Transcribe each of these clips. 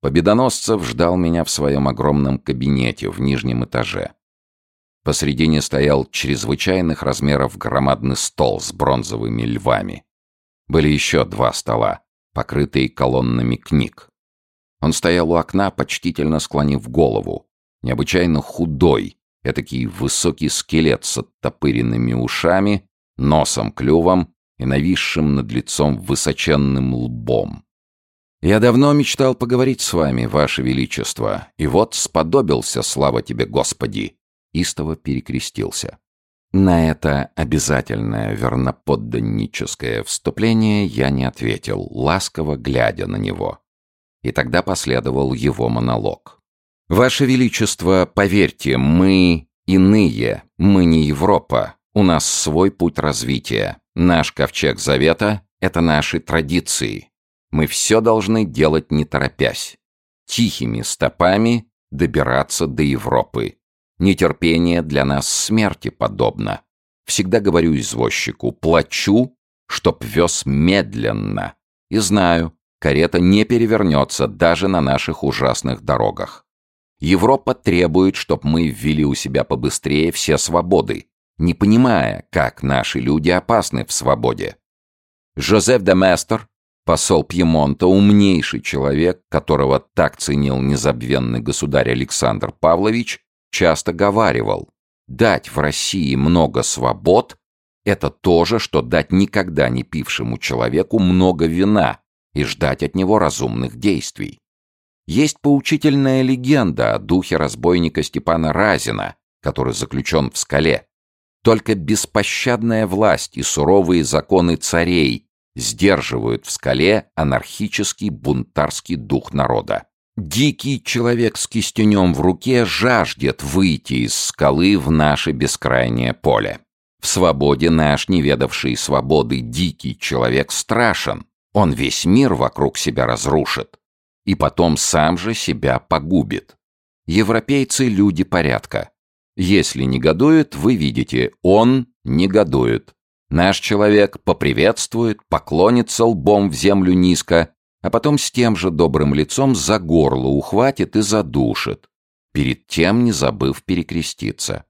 Победоносцев ждал меня в своем огромном кабинете в нижнем этаже. Посредине стоял чрезвычайных размеров громадный стол с бронзовыми львами. Были еще два стола, покрытые колоннами книг. Он стоял у окна, почтительно склонив голову, необычайно худой, этакий высокий скелет с оттопыренными ушами, носом, клювом и нависшим над лицом высоченным лбом. «Я давно мечтал поговорить с вами, ваше величество, и вот сподобился, слава тебе, Господи!» Истово перекрестился. На это обязательное верноподданническое вступление я не ответил, ласково глядя на него. И тогда последовал его монолог. «Ваше Величество, поверьте, мы иные, мы не Европа, у нас свой путь развития. Наш ковчег завета — это наши традиции. Мы все должны делать не торопясь. Тихими стопами добираться до Европы. Нетерпение для нас смерти подобно. Всегда говорю извозчику, плачу, чтоб вез медленно. И знаю, карета не перевернется даже на наших ужасных дорогах. Европа требует, чтоб мы ввели у себя побыстрее все свободы, не понимая, как наши люди опасны в свободе. Жозеф де Местер, посол Пьемонта, умнейший человек, которого так ценил незабвенный государь Александр Павлович, часто говаривал, дать в России много свобод — это то же, что дать никогда не пившему человеку много вина и ждать от него разумных действий. Есть поучительная легенда о духе разбойника Степана Разина, который заключен в скале. Только беспощадная власть и суровые законы царей сдерживают в скале анархический бунтарский дух народа. Дикий человек с кистенем в руке жаждет выйти из скалы в наше бескрайнее поле. В свободе наш, не ведавший свободы, дикий человек страшен. Он весь мир вокруг себя разрушит. И потом сам же себя погубит. Европейцы — люди порядка. Если негодует, вы видите, он негодует. Наш человек поприветствует, поклонится лбом в землю низко а потом с тем же добрым лицом за горло ухватит и задушит, перед тем не забыв перекреститься.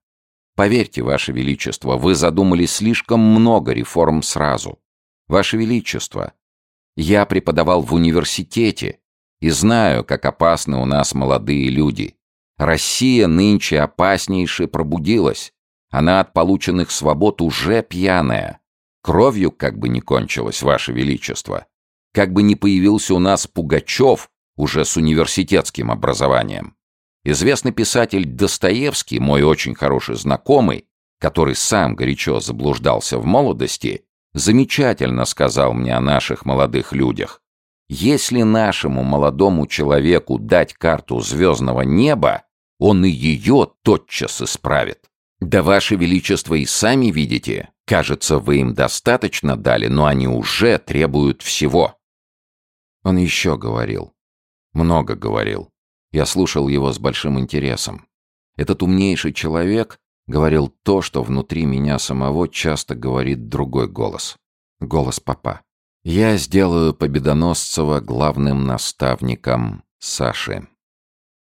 Поверьте, Ваше Величество, вы задумали слишком много реформ сразу. Ваше Величество, я преподавал в университете и знаю, как опасны у нас молодые люди. Россия нынче опаснейше пробудилась. Она от полученных свобод уже пьяная. Кровью как бы не кончилась, Ваше Величество как бы не появился у нас Пугачев уже с университетским образованием. Известный писатель Достоевский, мой очень хороший знакомый, который сам горячо заблуждался в молодости, замечательно сказал мне о наших молодых людях. Если нашему молодому человеку дать карту звездного неба, он и ее тотчас исправит. Да, Ваше Величество, и сами видите, кажется, вы им достаточно дали, но они уже требуют всего. Он еще говорил. Много говорил. Я слушал его с большим интересом. Этот умнейший человек говорил то, что внутри меня самого часто говорит другой голос. Голос папа. Я сделаю Победоносцева главным наставником Саши.